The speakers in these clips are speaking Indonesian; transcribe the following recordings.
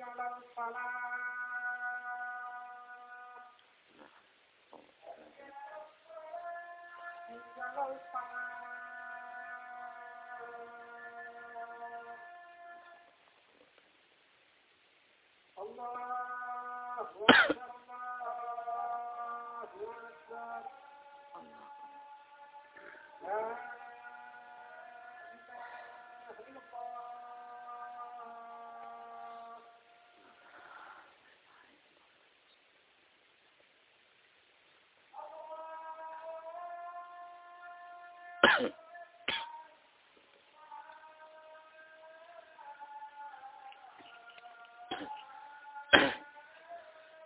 على الفلاح حي على الفلاح الله أكبر الله أكبر لا إله إلا الله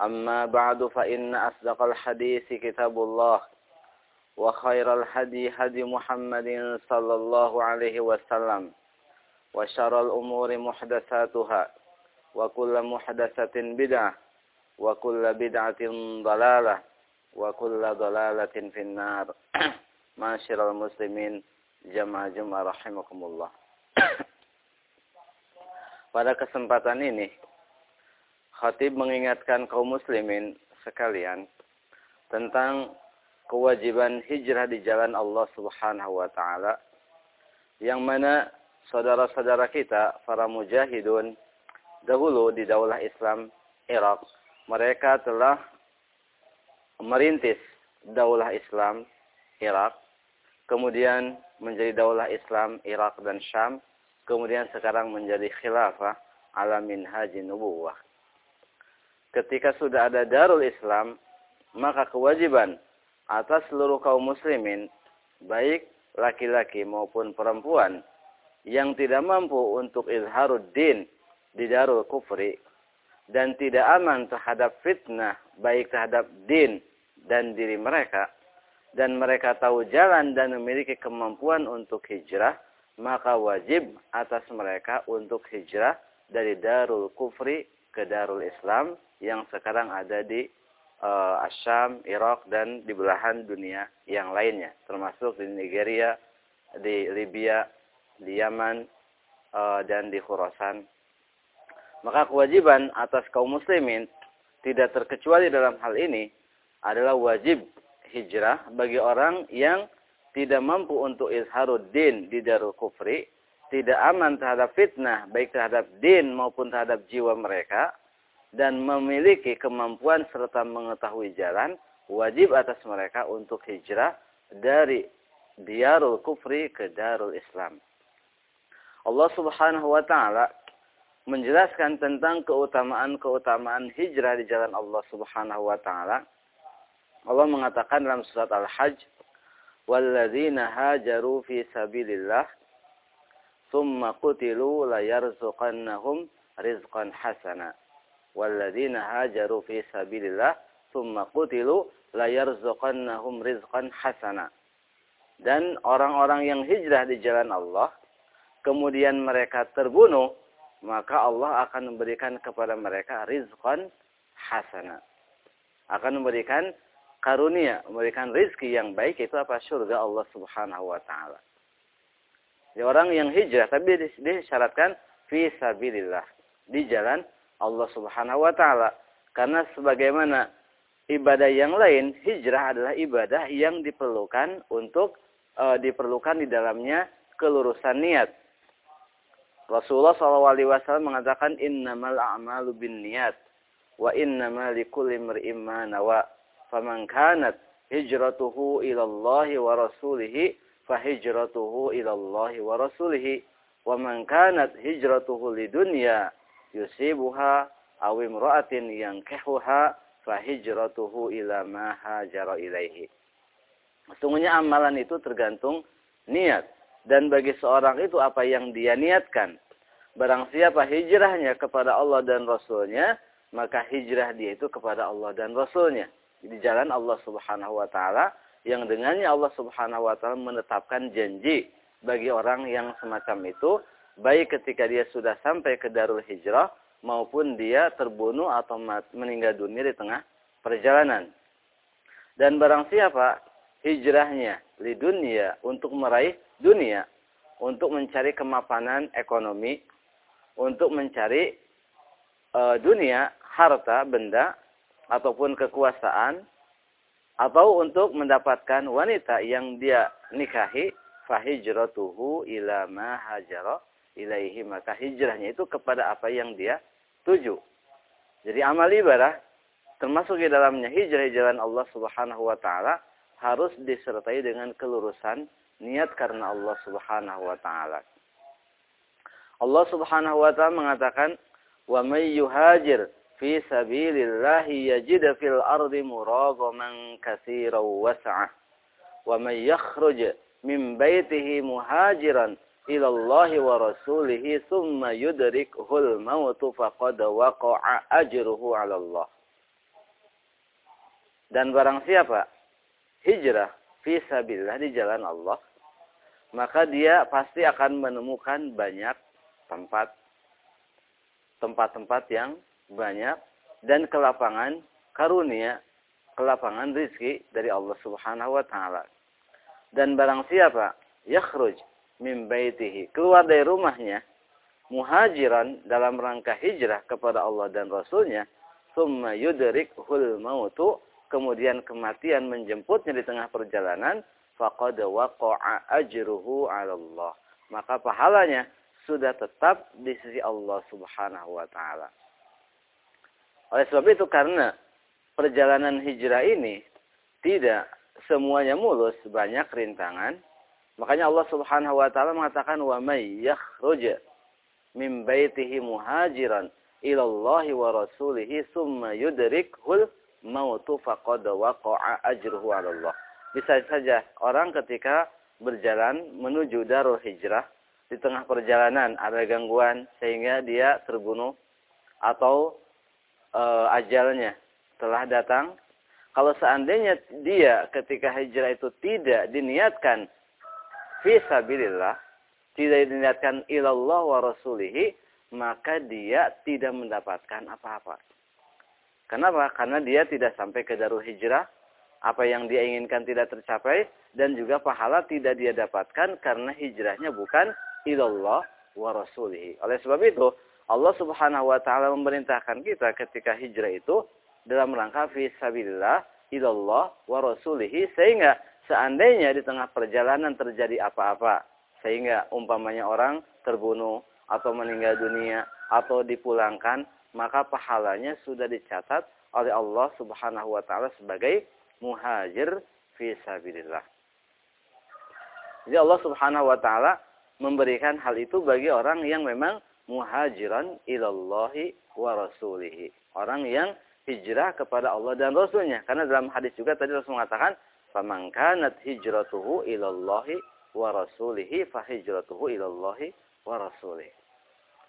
أما بعد فإن أصدق الحديث كتاب الله وخير الهدي هدي محمد صلى الله عليه وسلم وشر الأمور محدثاتها وكل محدثة بدعة وكل بدعة ضلالة وكل ضلالة في النار معاشر المسلمين jamaah jemaah rahimakumullah. Pada kesempatan ini, khatib mengingatkan kaum muslimin sekalian tentang kewajiban hijrah di jalan Allah Subhanahu wa taala yang mana saudara-saudara kita para mujahidun dahulu di daulah Islam Irak mereka telah merintis daulah Islam Irak kemudian menjadi daulah Islam Irak dan Syam, kemudian sekarang menjadi khilafah ala minhaji nubuwah. Ketika sudah ada darul Islam, maka kewajiban atas seluruh kaum muslimin, baik laki-laki maupun perempuan, yang tidak mampu untuk izharuddin di darul kufri, dan tidak aman terhadap fitnah, baik terhadap din dan diri mereka, dan mereka tahu jalan dan memiliki kemampuan untuk hijrah, maka wajib atas mereka untuk hijrah dari Darul Kufri ke Darul Islam yang sekarang ada di uh, Asyam, Irak dan di belahan dunia yang lainnya, termasuk di Nigeria, di Libya, di Yaman, uh, dan di Khurasan. Maka kewajiban atas kaum muslimin tidak terkecuali dalam hal ini adalah wajib hijrah bagi orang yang tidak mampu untuk izharuddin di darul kufri, tidak aman terhadap fitnah baik terhadap din maupun terhadap jiwa mereka dan memiliki kemampuan serta mengetahui jalan, wajib atas mereka untuk hijrah dari diarul kufri ke darul Islam. Allah Subhanahu wa taala menjelaskan tentang keutamaan-keutamaan hijrah di jalan Allah Subhanahu wa taala Allah mengatakan dalam surat Al-Hajj, "Walladzina hajaru fi sabilillah thumma la yarzuqannahum rizqan hasana." Walladzina hajaru fi sabilillah thumma qutilu yarzuqannahum rizqan hasana. Dan orang-orang yang hijrah di jalan Allah, kemudian mereka terbunuh, maka Allah akan memberikan kepada mereka rizqan hasana. Akan memberikan karunia, memberikan rizki yang baik itu apa? Surga Allah Subhanahu wa taala. Jadi orang yang hijrah tapi disyaratkan fi sabilillah, di jalan Allah Subhanahu wa taala. Karena sebagaimana ibadah yang lain, hijrah adalah ibadah yang diperlukan untuk uh, diperlukan di dalamnya kelurusan niat. Rasulullah SAW mengatakan innamal a'malu bin niat wa innamal likulli imri'in ma nawa faman kanat hijratuhu ila Allah wa rasulih fahijratuhu Allah wa rasulih wa man kanat hijratuhu lidunya yusibuha aw imra'atin yankihuha fahijratuhu ila ma hajara ilaihi Sesungguhnya amalan itu tergantung niat. Dan bagi seorang itu apa yang dia niatkan? Barang siapa hijrahnya kepada Allah dan Rasulnya maka hijrah dia itu kepada Allah dan Rasulnya. Di jalan Allah Subhanahu wa taala yang dengannya Allah Subhanahu wa taala menetapkan janji bagi orang yang semacam itu baik ketika dia sudah sampai ke Darul Hijrah maupun dia terbunuh atau meninggal dunia di tengah perjalanan. Dan barang siapa hijrahnya di dunia untuk meraih dunia, untuk mencari kemapanan ekonomi, untuk mencari uh, dunia, harta, benda, ataupun kekuasaan atau untuk mendapatkan wanita yang dia nikahi fahijratuhu ila ma hajara ilaihi maka hijrahnya itu kepada apa yang dia tuju. Jadi amal ibadah termasuk di dalamnya hijrah jalan Allah Subhanahu wa taala harus disertai dengan kelurusan niat karena Allah Subhanahu wa taala. Allah Subhanahu wa taala mengatakan wa may yuhajir fi sabilillahi yajid fil ardi muragaman katsiran was'ah wa man yakhruj min baitihi muhajiran ila Allah wa rasulih thumma yudrikuhul maut faqad waqa'a ajruhu 'ala Allah. Dan barang siapa hijrah fi sabilillah di jalan Allah maka dia pasti akan menemukan banyak tempat tempat-tempat yang banyak dan kelapangan karunia, kelapangan rizki dari Allah Subhanahu wa taala. Dan barang siapa yakhruj min baitihi, keluar dari rumahnya muhajiran dalam rangka hijrah kepada Allah dan Rasulnya, summa yudrikhul mautu, kemudian kematian menjemputnya di tengah perjalanan, faqad waqa'a ajruhu 'ala Allah. Maka pahalanya sudah tetap di sisi Allah Subhanahu wa taala. Oleh sebab itu karena perjalanan hijrah ini tidak semuanya mulus, banyak rintangan. Makanya Allah Subhanahu wa taala mengatakan wa may yakhruj min baitihi muhajiran ila Allah wa rasulih summa yudrikhul mautu faqad waqa'a ajruhu 'ala Allah. Bisa saja orang ketika berjalan menuju darul hijrah di tengah perjalanan ada gangguan sehingga dia terbunuh atau uh, ajalnya telah datang, Kalau seandainya dia ketika hijrah itu tidak diniatkan fisabilillah, tidak diniatkan ilallah wa rasulihi, maka dia tidak mendapatkan apa-apa. Kenapa? Karena dia tidak sampai ke darul hijrah, apa yang dia inginkan tidak tercapai, dan juga pahala tidak dia dapatkan karena hijrahnya bukan ilallah wa rasulihi. Oleh sebab itu, Allah Subhanahu wa taala memerintahkan kita ketika hijrah itu dalam rangka fisabilillah ilallah wa rasulihi sehingga seandainya di tengah perjalanan terjadi apa-apa sehingga umpamanya orang terbunuh atau meninggal dunia atau dipulangkan maka pahalanya sudah dicatat oleh Allah Subhanahu wa taala sebagai muhajir fisabilillah. Jadi Allah Subhanahu wa taala memberikan hal itu bagi orang yang memang muhajiran ilallahi wa rasulihi. Orang yang hijrah kepada Allah dan Rasulnya. Karena dalam hadis juga tadi Rasul mengatakan, فَمَنْ كَانَتْ هِجْرَتُهُ إِلَى اللَّهِ وَرَسُولِهِ فَهِجْرَتُهُ إِلَى اللَّهِ وَرَسُولِهِ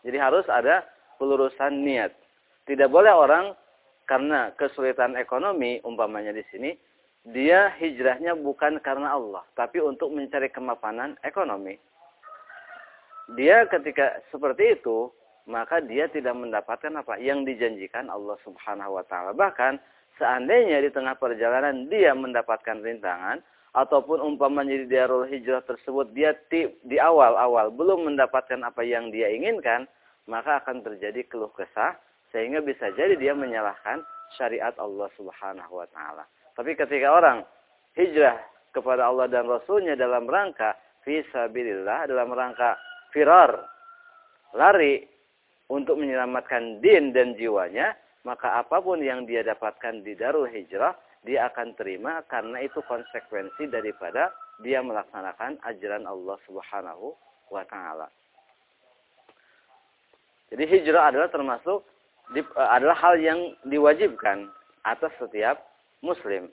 Jadi harus ada pelurusan niat. Tidak boleh orang karena kesulitan ekonomi, umpamanya di sini, dia hijrahnya bukan karena Allah, tapi untuk mencari kemapanan ekonomi. Dia ketika seperti itu, maka dia tidak mendapatkan apa yang dijanjikan Allah Subhanahu wa taala. Bahkan seandainya di tengah perjalanan dia mendapatkan rintangan ataupun umpamanya di Darul Hijrah tersebut dia di awal-awal belum mendapatkan apa yang dia inginkan, maka akan terjadi keluh kesah sehingga bisa jadi dia menyalahkan syariat Allah Subhanahu wa taala. Tapi ketika orang hijrah kepada Allah dan Rasulnya dalam rangka fisabilillah, dalam rangka firar, lari untuk menyelamatkan din dan jiwanya, maka apa pun yang dia dapatkan di Darul Hijrah, dia akan terima karena itu konsekuensi daripada dia melaksanakan ajaran Allah Subhanahu wa taala. Jadi hijrah adalah termasuk adalah hal yang diwajibkan atas setiap muslim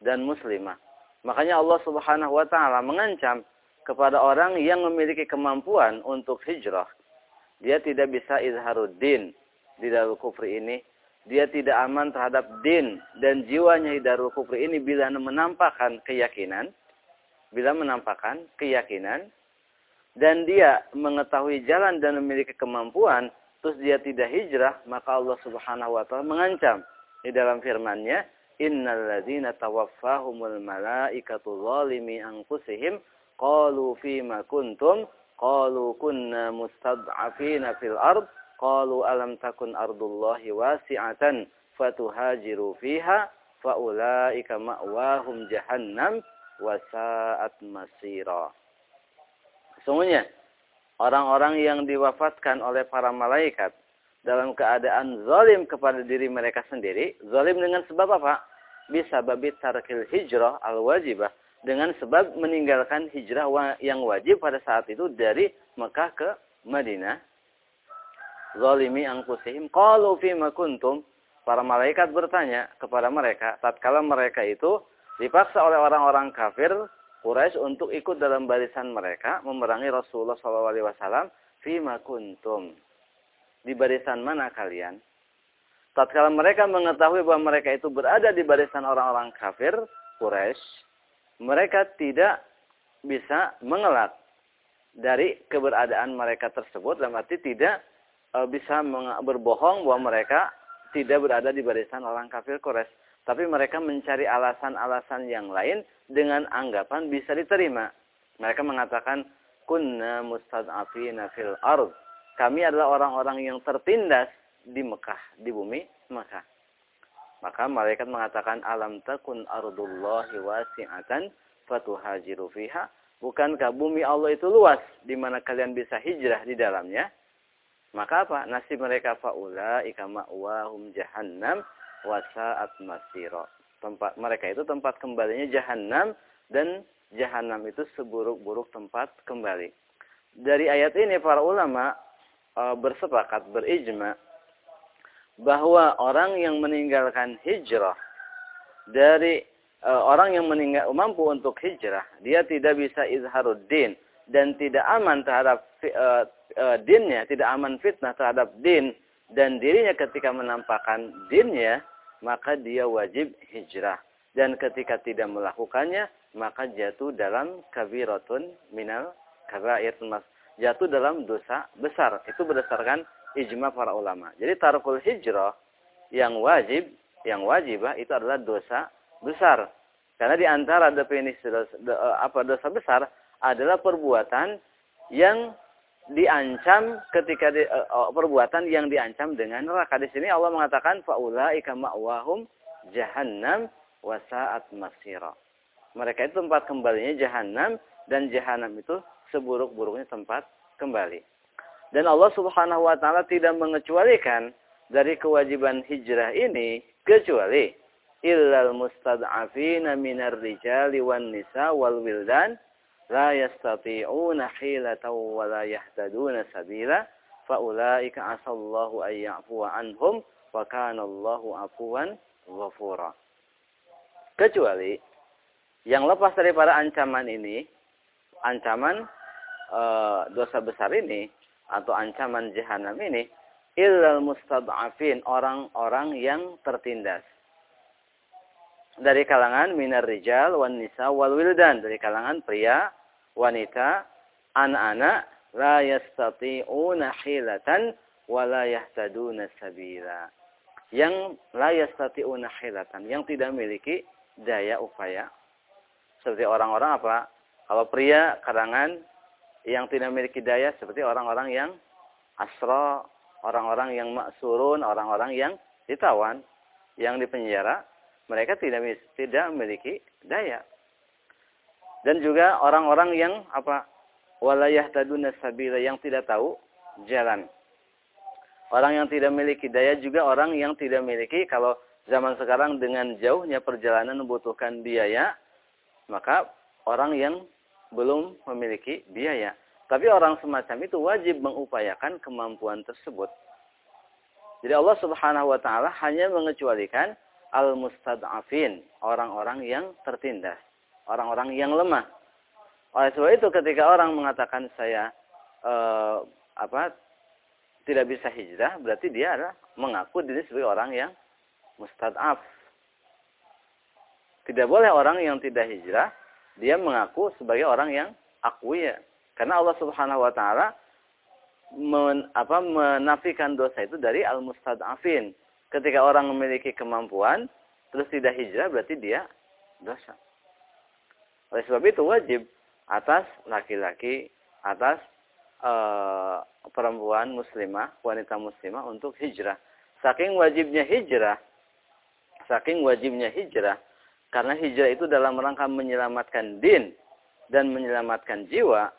dan muslimah. Makanya Allah Subhanahu wa taala mengancam kepada orang yang memiliki kemampuan untuk hijrah dia tidak bisa izharuddin di darul kufri ini. Dia tidak aman terhadap din dan jiwanya di darul kufri ini bila menampakkan keyakinan. Bila menampakkan keyakinan. Dan dia mengetahui jalan dan memiliki kemampuan. Terus dia tidak hijrah. Maka Allah subhanahu wa ta'ala mengancam. Di dalam firmannya. Innal ladzina tawaffahumul malaikatu zalimi anfusihim. Qalu fima kuntum qalu kunna mustad'afina fil ard qalu alam takun ardullahi wasi'atan fatuhajiru fiha faulaika ma'wahum jahannam wa sa'at masira Sesungguhnya orang-orang yang diwafatkan oleh para malaikat dalam keadaan zalim kepada diri mereka sendiri, zalim dengan sebab apa? Bisa babit tarkil hijrah al-wajibah, dengan sebab meninggalkan hijrah yang wajib pada saat itu dari Mekah ke Madinah. Zalimi angkusihim. Qalu fima kuntum. Para malaikat bertanya kepada mereka. Tatkala mereka itu dipaksa oleh orang-orang kafir Quraisy untuk ikut dalam barisan mereka. Memerangi Rasulullah SAW. Fima kuntum. Di barisan mana kalian? Tatkala mereka mengetahui bahwa mereka itu berada di barisan orang-orang kafir Quraisy mereka tidak bisa mengelak dari keberadaan mereka tersebut. Dalam arti tidak e, bisa berbohong bahwa mereka tidak berada di barisan orang kafir Quraisy. Tapi mereka mencari alasan-alasan yang lain dengan anggapan bisa diterima. Mereka mengatakan kunna mustad'afina fil ard. Kami adalah orang-orang yang tertindas di Mekah di bumi Mekah maka malaikat mengatakan alam takun ardullahi wasi'atan fatuhajiru fiha. Bukankah bumi Allah itu luas di mana kalian bisa hijrah di dalamnya? Maka apa? Nasib mereka faula ikama wahum jahannam wasa'at masiro. Tempat mereka itu tempat kembalinya jahannam dan jahannam itu seburuk-buruk tempat kembali. Dari ayat ini para ulama e, bersepakat berijma bahwa orang yang meninggalkan hijrah dari uh, orang yang meninggal mampu untuk hijrah, dia tidak bisa izharuddin dan tidak aman terhadap uh, uh, dinnya, tidak aman fitnah terhadap din dan dirinya ketika menampakkan dinnya, maka dia wajib hijrah. Dan ketika tidak melakukannya, maka jatuh dalam kabiratun minal kabair jatuh dalam dosa besar. Itu berdasarkan ijma para ulama. Jadi tarkul hijrah yang wajib, yang wajibah itu adalah dosa besar. Karena di antara definisi dosa, apa dosa besar adalah perbuatan yang diancam ketika di, uh, perbuatan yang diancam dengan neraka. Di sini Allah mengatakan faulaika ma'wahum jahannam wasaat masira. Mereka itu tempat kembalinya jahanam dan jahanam itu seburuk-buruknya tempat kembali. Dan Allah Subhanahu wa taala tidak mengecualikan dari kewajiban hijrah ini kecuali illal mustad'afina minar rijali wan nisa wal wildan la yastati'una hilatan wa la yahtaduna sabila faulaika asallahu an ya'fuwa anhum wa kana Allahu afuwan ghafura. Kecuali yang lepas daripada ancaman ini, ancaman e, dosa besar ini atau ancaman jahanam ini, illal mustad'afin, orang-orang yang tertindas dari kalangan minar rijal wan nisa wal wildan dari kalangan pria wanita, anak-anak, la yastati'una hilatan wa la yahtaduna sabila. Yang la yastati'una hilatan, yang tidak memiliki daya upaya. Seperti orang-orang apa? Kalau pria karangan yang tidak memiliki daya seperti orang-orang yang asro, orang-orang yang maksurun, orang-orang yang ditawan, yang dipenjara, mereka tidak tidak memiliki daya dan juga orang-orang yang apa walayah taduna sabila yang tidak tahu jalan. Orang yang tidak memiliki daya juga orang yang tidak memiliki kalau zaman sekarang dengan jauhnya perjalanan membutuhkan biaya, maka orang yang belum memiliki biaya. Tapi orang semacam itu wajib mengupayakan kemampuan tersebut. Jadi Allah Subhanahu wa taala hanya mengecualikan al-mustad'afin, orang-orang yang tertindas orang-orang yang lemah. Oleh sebab itu ketika orang mengatakan saya eh, apa tidak bisa hijrah, berarti dia adalah mengaku diri sebagai orang yang mustad'af. Tidak boleh orang yang tidak hijrah, dia mengaku sebagai orang yang akui ya. Karena Allah Subhanahu wa taala men, menafikan dosa itu dari al-mustad'afin. Ketika orang memiliki kemampuan terus tidak hijrah berarti dia dosa. Oleh sebab itu wajib atas laki-laki, atas e, perempuan muslimah, wanita muslimah untuk hijrah. Saking wajibnya hijrah, saking wajibnya hijrah, karena hijrah itu dalam rangka menyelamatkan din dan menyelamatkan jiwa,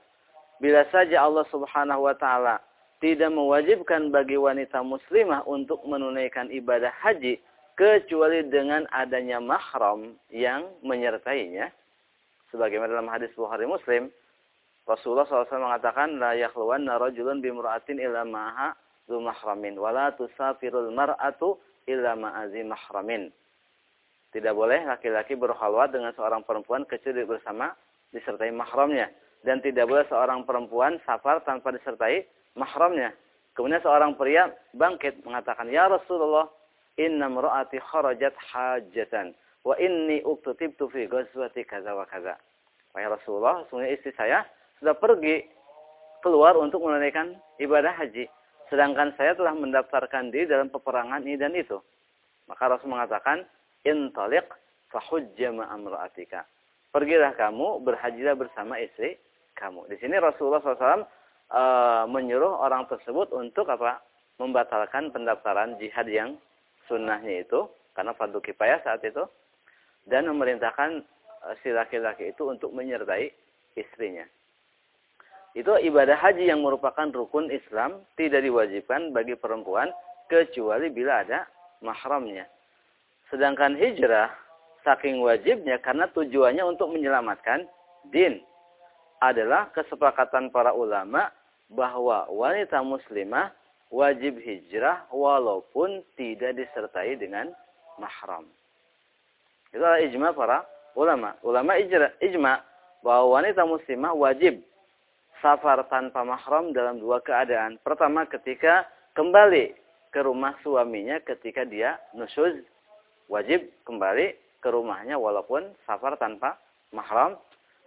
bila saja Allah Subhanahu wa taala tidak mewajibkan bagi wanita muslimah untuk menunaikan ibadah haji kecuali dengan adanya mahram yang menyertainya, sebagaimana dalam hadis Bukhari Muslim Rasulullah SAW mengatakan la yakhluwanna rajulun bimra'atin illa maha zu mahramin wa la tusafirul mar'atu illa ma'azi mahramin tidak boleh laki-laki berhalwat dengan seorang perempuan kecuali bersama disertai mahramnya dan tidak boleh seorang perempuan safar tanpa disertai mahramnya kemudian seorang pria bangkit mengatakan ya Rasulullah inna mra'ati kharajat hajatan wa inni uktutibtu fi ghazwati kaza wa kaza. Wahai Rasulullah, sungguh istri saya sudah pergi keluar untuk menunaikan ibadah haji. Sedangkan saya telah mendaftarkan diri dalam peperangan ini dan itu. Maka Rasul mengatakan, Intaliq fahujja ma'amra'atika. Pergilah kamu, berhajilah bersama istri kamu. Di sini Rasulullah SAW e, eh, menyuruh orang tersebut untuk apa? Membatalkan pendaftaran jihad yang sunnahnya itu. Karena fardu kifayah saat itu dan memerintahkan eh, si laki-laki itu untuk menyertai istrinya. Itu ibadah haji yang merupakan rukun Islam tidak diwajibkan bagi perempuan kecuali bila ada mahramnya. Sedangkan hijrah saking wajibnya karena tujuannya untuk menyelamatkan din adalah kesepakatan para ulama bahwa wanita muslimah wajib hijrah walaupun tidak disertai dengan mahram. Itu adalah ijma para ulama. Ulama ijra, ijma bahwa wanita muslimah wajib safar tanpa mahram dalam dua keadaan. Pertama ketika kembali ke rumah suaminya ketika dia nusuz wajib kembali ke rumahnya walaupun safar tanpa mahram.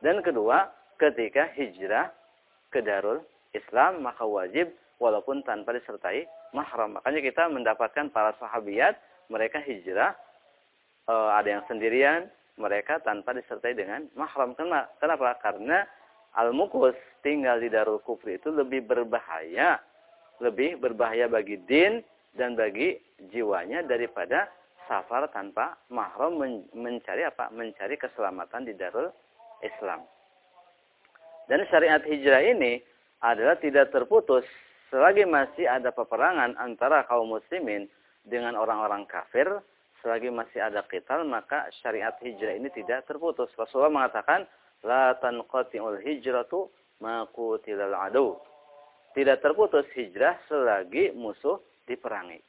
Dan kedua, ketika hijrah ke Darul Islam maka wajib walaupun tanpa disertai mahram. Makanya kita mendapatkan para sahabiat mereka hijrah e, ada yang sendirian, mereka tanpa disertai dengan mahram. Kenapa? Karena al-mukus tinggal di Darul Kufri itu lebih berbahaya, lebih berbahaya bagi din dan bagi jiwanya daripada safar tanpa mahram mencari apa? Mencari keselamatan di Darul Islam. Dan syariat hijrah ini adalah tidak terputus selagi masih ada peperangan antara kaum muslimin dengan orang-orang kafir, selagi masih ada qital maka syariat hijrah ini tidak terputus. Rasulullah mengatakan la tanqati'ul hijratu ma qutilal adu. Tidak terputus hijrah selagi musuh diperangi.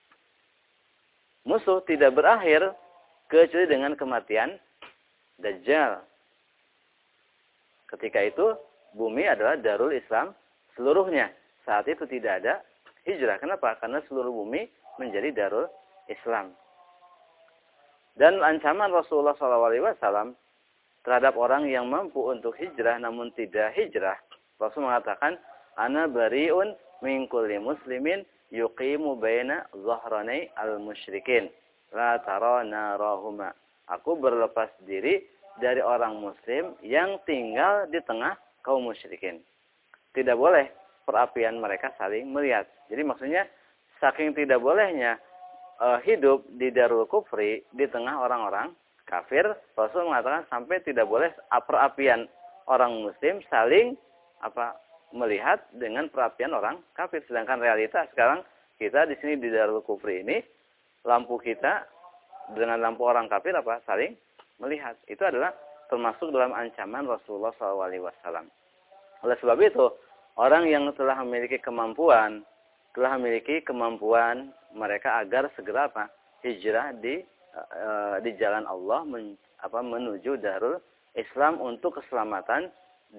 Musuh tidak berakhir kecuali dengan kematian Dajjal. Ketika itu bumi adalah darul Islam seluruhnya. Saat itu tidak ada hijrah. Kenapa? Karena seluruh bumi menjadi darul Islam. Dan ancaman Rasulullah SAW terhadap orang yang mampu untuk hijrah namun tidak hijrah. Rasul mengatakan, Ana bari'un min muslimin yuqimu baina zahranai al-musyrikin. La tara narahuma. Aku berlepas diri dari orang muslim yang tinggal di tengah kaum musyrikin tidak boleh perapian mereka saling melihat. Jadi maksudnya saking tidak bolehnya uh, hidup di darul kufri di tengah orang-orang kafir, Rasul mengatakan sampai tidak boleh perapian orang muslim saling apa melihat dengan perapian orang kafir. Sedangkan realita sekarang kita di sini di darul kufri ini lampu kita dengan lampu orang kafir apa saling melihat. Itu adalah termasuk dalam ancaman Rasulullah SAW. Oleh sebab itu, orang yang telah memiliki kemampuan, telah memiliki kemampuan mereka agar segera apa? hijrah di e, di jalan Allah men, apa menuju Darul Islam untuk keselamatan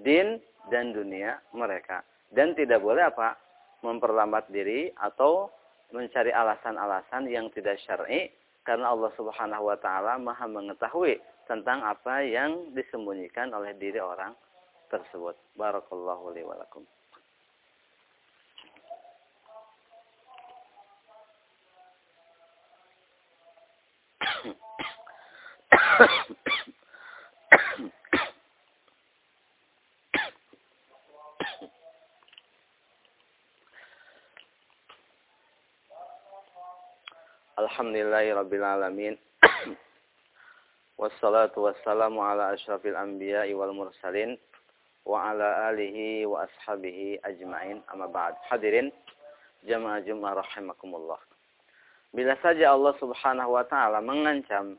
din dan dunia mereka. Dan tidak boleh apa? memperlambat diri atau mencari alasan-alasan yang tidak syar'i karena Allah Subhanahu wa taala Maha mengetahui tentang apa yang disembunyikan oleh diri orang tersebut. Barakallahu li wa lakum. Alhamdulillahi Rabbil Alamin Wassalatu wassalamu ala ashrafil anbiya'i wal mursalin wa ala alihi wa ashabihi ajma'in amma ba'd. Hadirin jamaah Jumat rahimakumullah. Bila saja Allah Subhanahu wa taala mengancam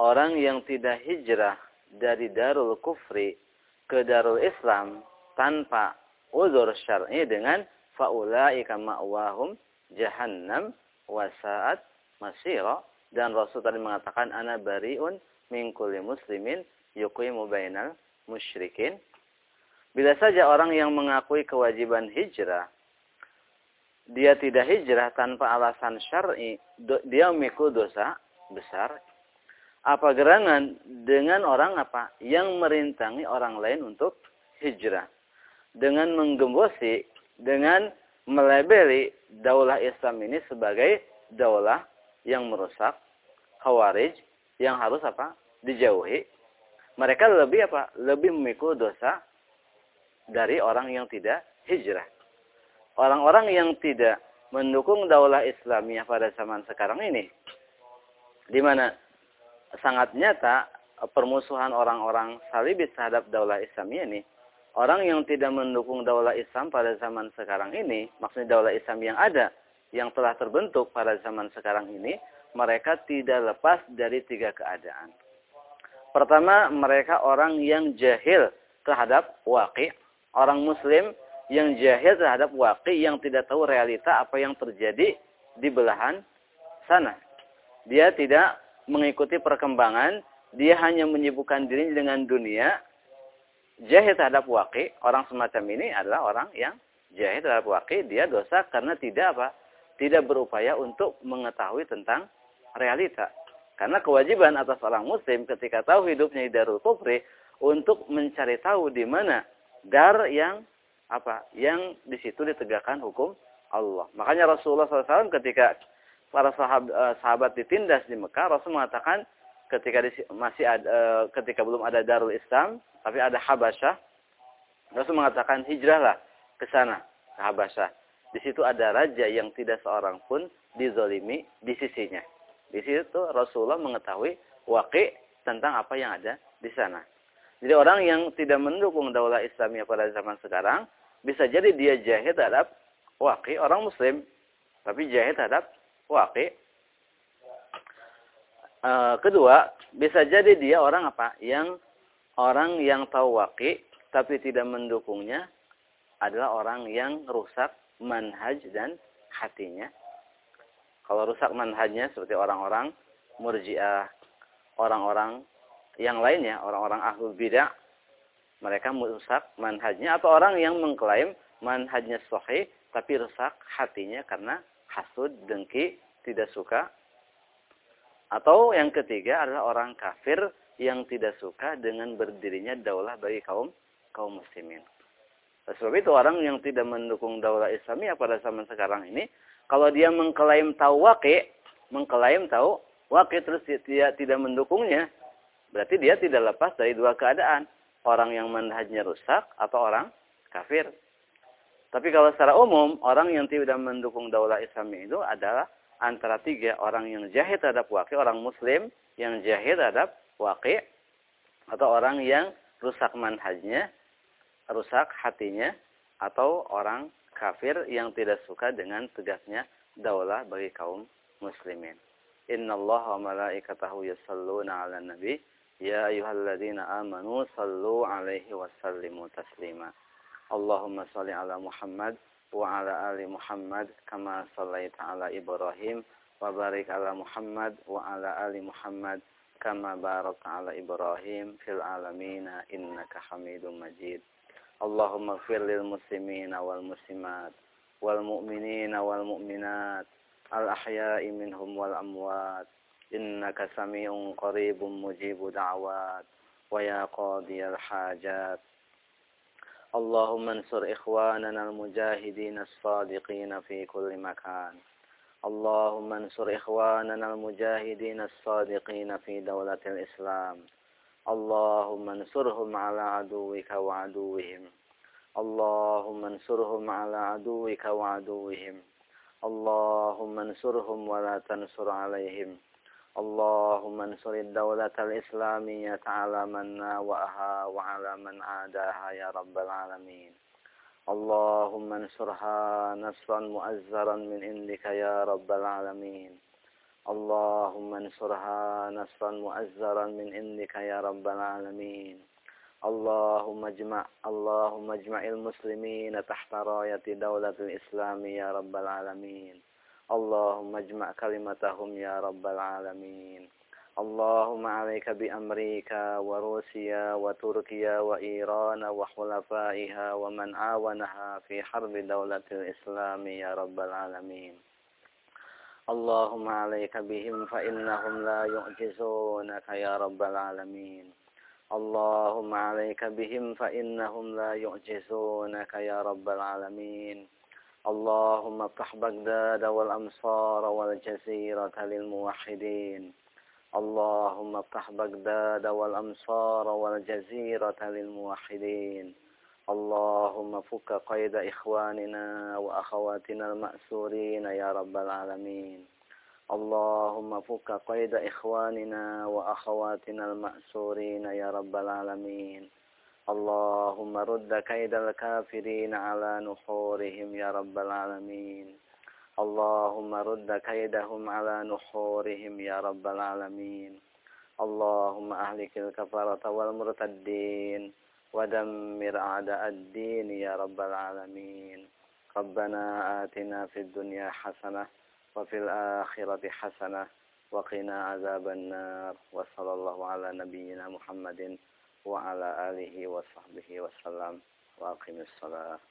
orang yang tidak hijrah dari darul kufri ke darul Islam tanpa uzur syar'i dengan faulaika ma'wahum jahannam wa sa'at masira. Dan Rasul tadi mengatakan ana bariun min kulli muslimin yuqimu bainal musyrikin. Bila saja orang yang mengakui kewajiban hijrah, dia tidak hijrah tanpa alasan syar'i, dia memikul dosa besar. Apa gerangan dengan orang apa? Yang merintangi orang lain untuk hijrah. Dengan menggembosi, dengan melebeli daulah Islam ini sebagai daulah yang merusak, khawarij yang harus apa dijauhi. Mereka lebih apa? Lebih memikul dosa dari orang yang tidak hijrah. Orang-orang yang tidak mendukung daulah Islamiyah pada zaman sekarang ini, di mana sangat nyata permusuhan orang-orang salibis terhadap daulah Islamiyah ini, orang yang tidak mendukung daulah Islam pada zaman sekarang ini, maksudnya daulah Islam yang ada, yang telah terbentuk pada zaman sekarang ini, mereka tidak lepas dari tiga keadaan. Pertama, mereka orang yang jahil terhadap wakil orang muslim yang jahil terhadap waqi yang tidak tahu realita apa yang terjadi di belahan sana. Dia tidak mengikuti perkembangan, dia hanya menyibukkan dirinya dengan dunia. Jahil terhadap waqi, orang semacam ini adalah orang yang jahil terhadap waqi, dia dosa karena tidak apa? Tidak berupaya untuk mengetahui tentang realita. Karena kewajiban atas orang muslim ketika tahu hidupnya di Darul Kufri untuk mencari tahu di mana dar yang apa? Yang di situ ditegakkan hukum Allah. Makanya Rasulullah SAW ketika para sahabat, eh, sahabat ditindas di Mekah, Rasul mengatakan ketika di, masih ada, eh, ketika belum ada Darul Islam, tapi ada Habasyah, Rasul mengatakan hijrahlah ke sana, ke Habasyah. Di situ ada raja yang tidak seorang pun dizolimi di sisinya. Di situ Rasulullah mengetahui wakil tentang apa yang ada di sana. Jadi orang yang tidak mendukung daulah Islamiyah pada zaman sekarang, bisa jadi dia jahit terhadap wakil orang muslim. Tapi jahit terhadap wakil. E, kedua, bisa jadi dia orang apa? Yang orang yang tahu wakil, tapi tidak mendukungnya adalah orang yang rusak manhaj dan hatinya. Kalau rusak manhajnya seperti orang-orang murjiah, orang-orang yang lainnya, orang-orang ahlul bidah, mereka merusak manhajnya atau orang yang mengklaim manhajnya sahih tapi rusak hatinya karena hasud, dengki, tidak suka. Atau yang ketiga adalah orang kafir yang tidak suka dengan berdirinya daulah bagi kaum kaum muslimin. Sebab itu orang yang tidak mendukung daulah Islamiyah pada zaman sekarang ini, kalau dia mengklaim tahu wakil, mengklaim tahu wakil terus dia tidak mendukungnya, berarti dia tidak lepas dari dua keadaan. Orang yang manhajnya rusak atau orang kafir. Tapi kalau secara umum, orang yang tidak mendukung daulah Islamiyah itu adalah antara tiga. Orang yang jahit terhadap wakil, orang muslim yang jahit terhadap wakil, atau orang yang rusak manhajnya, rusak hatinya atau orang kafir yang tidak suka dengan tegaknya daulah bagi kaum muslimin. Inna Allah wa malaikatahu yasalluna ala nabi ya ayyuhalladzina amanu sallu alaihi wa sallimu taslima. Allahumma salli ala Muhammad wa ala ali Muhammad kama sallaita ala Ibrahim wa barik ala Muhammad wa ala ali Muhammad kama barakta ala Ibrahim fil alamin innaka Hamidum Majid. اللهم اغفر للمسلمين والمسلمات والمؤمنين والمؤمنات الأحياء منهم والأموات إنك سميع قريب مجيب دعوات ويا قاضي الحاجات اللهم انصر إخواننا المجاهدين الصادقين في كل مكان. اللهم انصر إخواننا المجاهدين الصادقين في دولة الإسلام. اللهم انصرهم على عدوك وعدوهم. اللهم انصرهم على عدوك وعدوهم. اللهم انصرهم ولا تنصر عليهم. اللهم انصر الدولة الإسلامية على من ناوأها وعلى من عاداها يا رب العالمين. اللهم انصرها نصرا مؤزرا من عندك يا رب العالمين. اللهم انصرها نصرا مؤزرا من عندك يا رب العالمين. اللهم اجمع اللهم اجمع المسلمين تحت راية دولة الإسلام يا رب العالمين. اللهم اجمع كلمتهم يا رب العالمين اللهم عليك بأمريكا وروسيا وتركيا وإيران وحلفائها ومن عاونها في حرب دولة الإسلام يا رب العالمين اللهم عليك بهم فإنهم لا يعجزونك يا رب العالمين اللهم عليك بهم فإنهم لا يعجزونك يا رب العالمين اللهم افتح بغداد والأمصار والجزيرة للموحدين. اللهم افتح بغداد والأمصار والجزيرة للموحدين. اللهم فك قيد إخواننا وأخواتنا المأسورين يا رب العالمين. اللهم فك قيد إخواننا وأخواتنا المأسورين يا رب العالمين. اللهم رد كيد الكافرين على نحورهم يا رب العالمين. اللهم رد كيدهم على نحورهم يا رب العالمين. اللهم أهلك الكفرة والمرتدين ودمر أعداء الدين يا رب العالمين. ربنا آتنا في الدنيا حسنة وفي الآخرة حسنة وقنا عذاب النار. وصلى الله على نبينا محمد وعلى آله وصحبه وسلم وأقم الصلاة.